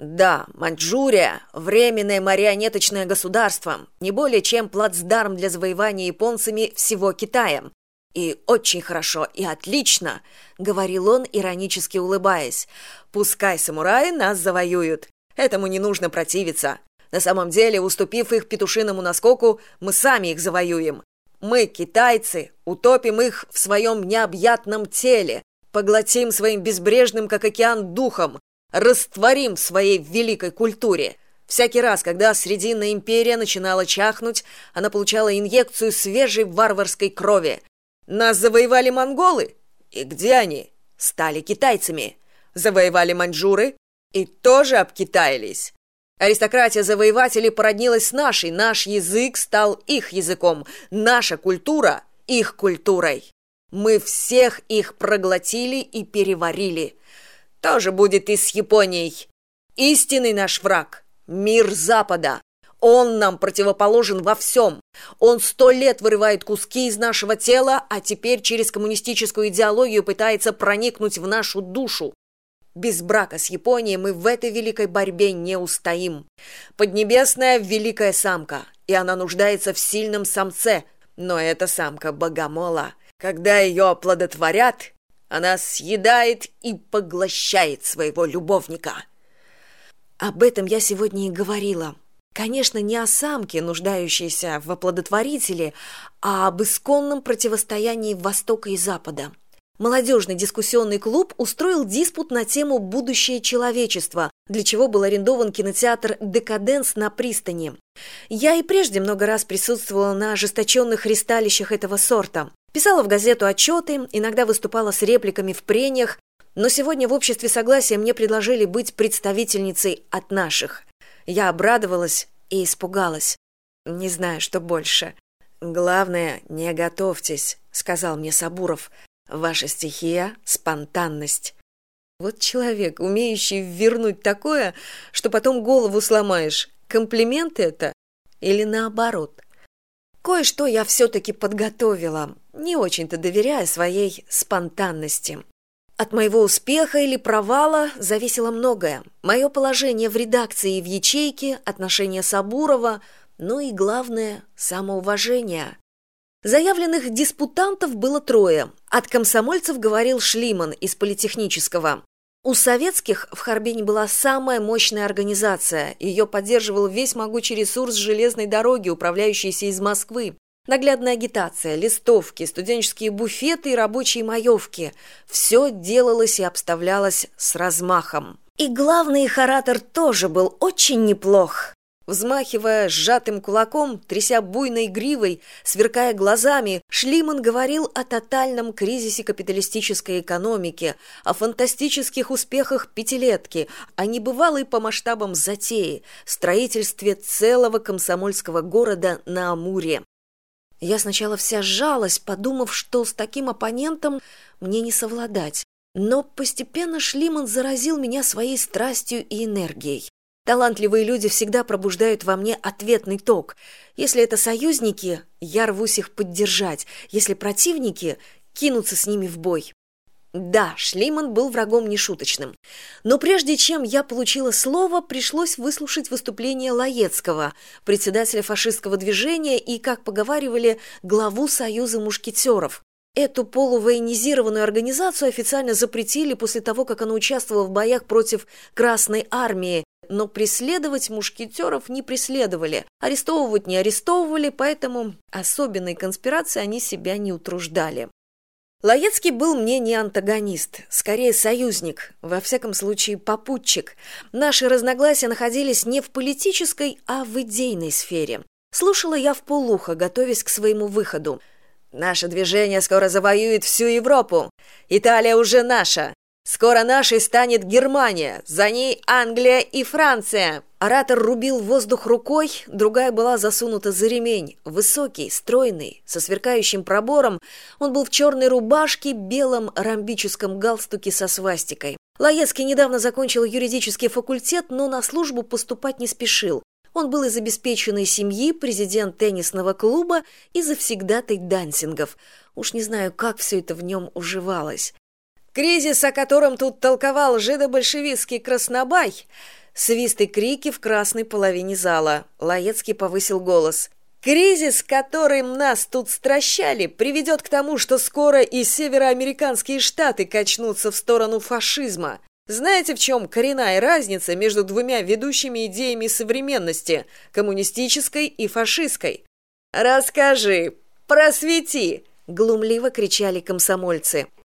да маньчжурия временное марионеточное государство не более чем плацдарм для завоевания японцами всего китая. И очень хорошо и отлично говорил он иронически улыбаясь. Пускай самураи нас завоюют этому не нужно противиться. На самом деле уступив их петушиному наскоку мы сами их завоюем. Мы китайцы утопим их в своем необъятном теле поглотим своим безбрежным как океан духом растворим в своей великой культуре. Всякий раз когда срединная империя начинала чахнуть она получала инъекцию свежей варварской крови. Нас завоевали монголы. И где они? Стали китайцами. Завоевали маньчжуры. И тоже обкитаялись аристократия завоевателей породнилась с нашей. Наш язык стал их языком. Наша культура их культурой. Мы всех их проглотили и переварили тоже будет и с японией истинный наш враг мир запада он нам противоположен во всем. Он сто лет вырывает куски из нашего тела, а теперь через коммунистическую идеологию пытается проникнуть в нашу душу. Без брака с Японией мы в этой великой борьбе не устоим. Поднебесная – великая самка, и она нуждается в сильном самце, но эта самка богомола. Когда ее оплодотворят, она съедает и поглощает своего любовника. Об этом я сегодня и говорила. Конечно, не о самке, нуждающейся в оплодотворителе, а об исконном противостоянии Востока и Запада. Молодежный дискуссионный клуб устроил диспут на тему «Будущее человечества», для чего был арендован кинотеатр «Декаденс» на пристани. Я и прежде много раз присутствовала на ожесточенных ристалищах этого сорта. Писала в газету отчеты, иногда выступала с репликами в прениях, но сегодня в обществе согласия мне предложили быть представительницей от наших. Я обрадовалась и испугалась. Не знаю что больше. Главное не готовьтесь сказал мне сабуров. Ваша стихия спонтанность вот человек умеющий вернуть такое что потом голову сломаешь. Комплимент это или наоборот кое что я все таки подготовила не очень то доверяя своей спонтанности от моего успеха или провала зависело многое. Мое положение в редакции и в ячейке, отношения Сабурова, ну и, главное, самоуважение. Заявленных диспутантов было трое. От комсомольцев говорил Шлиман из политехнического. У советских в Харбине была самая мощная организация. Ее поддерживал весь могучий ресурс железной дороги, управляющийся из Москвы. Наглядная агитация листовки студенческие буфеты и рабочие маевки. Все делалось и обставлялось с размахом. И главный их оратор тоже был очень неплох взмахивая сжатым кулаком тряся буйной гривой сверкая глазами шлиман говорил о тотальном кризисе капиталистической экономики о фантастических успехах пятилетки о небывалой по масштабам затеи строительстве целого комсомольского города на амуре я сначала вся сжалась, подумав, что с таким оппонентом мне не совладать. Но постепенно Шлиман заразил меня своей страстью и энергией. Талантливые люди всегда пробуждают во мне ответный ток. Если это союзники, я рвусь их поддержать. Если противники, кинуться с ними в бой. Да, Шлиман был врагом нешуточным. Но прежде чем я получила слово, пришлось выслушать выступление Лаецкого, председателя фашистского движения и, как поговаривали, главу Союза мушкетеров. Эту полувоенизированную организацию официально запретили после того, как она участвовала в боях против Красной Армии, но преследовать мушкетеров не преследовали, арестовывать не арестовывали, поэтому особенной конспирации они себя не утруждали. Лаецкий был мне не антагонист, скорее союзник, во всяком случае попутчик. Наши разногласия находились не в политической, а в идейной сфере. Слушала я в полухо, готовясь к своему выходу. Наше движение скоро завоюет всю Европу. Италия уже наша. Скоро нашей станет Германия, за ней Англия и Франция. Оратор рубил воздух рукой, другая была засунута за ремень. Высокий, стройный, со сверкающим пробором, он был в черной рубашке, белом ромбическом галстуке со свастикой. Лаецкий недавно закончил юридический факультет, но на службу поступать не спешил. Он был из обеспеченной семьи, президент теннисного клуба и завсегдатай дансингов. Уж не знаю, как все это в нем уживалось кризис о котором тут толковал жидобольшевистский краснобай. Свист и крики в красной половине зала. Лаецкий повысил голос. Кризис которым нас тут стращали приведет к тому что скоро и североамериканские штаты качнутся в сторону фашизма. Знаете в чем коренная разница между двумя ведущими идеями современности коммунистической и фашистской? Расскажи просвети глумливо кричали комсомольцы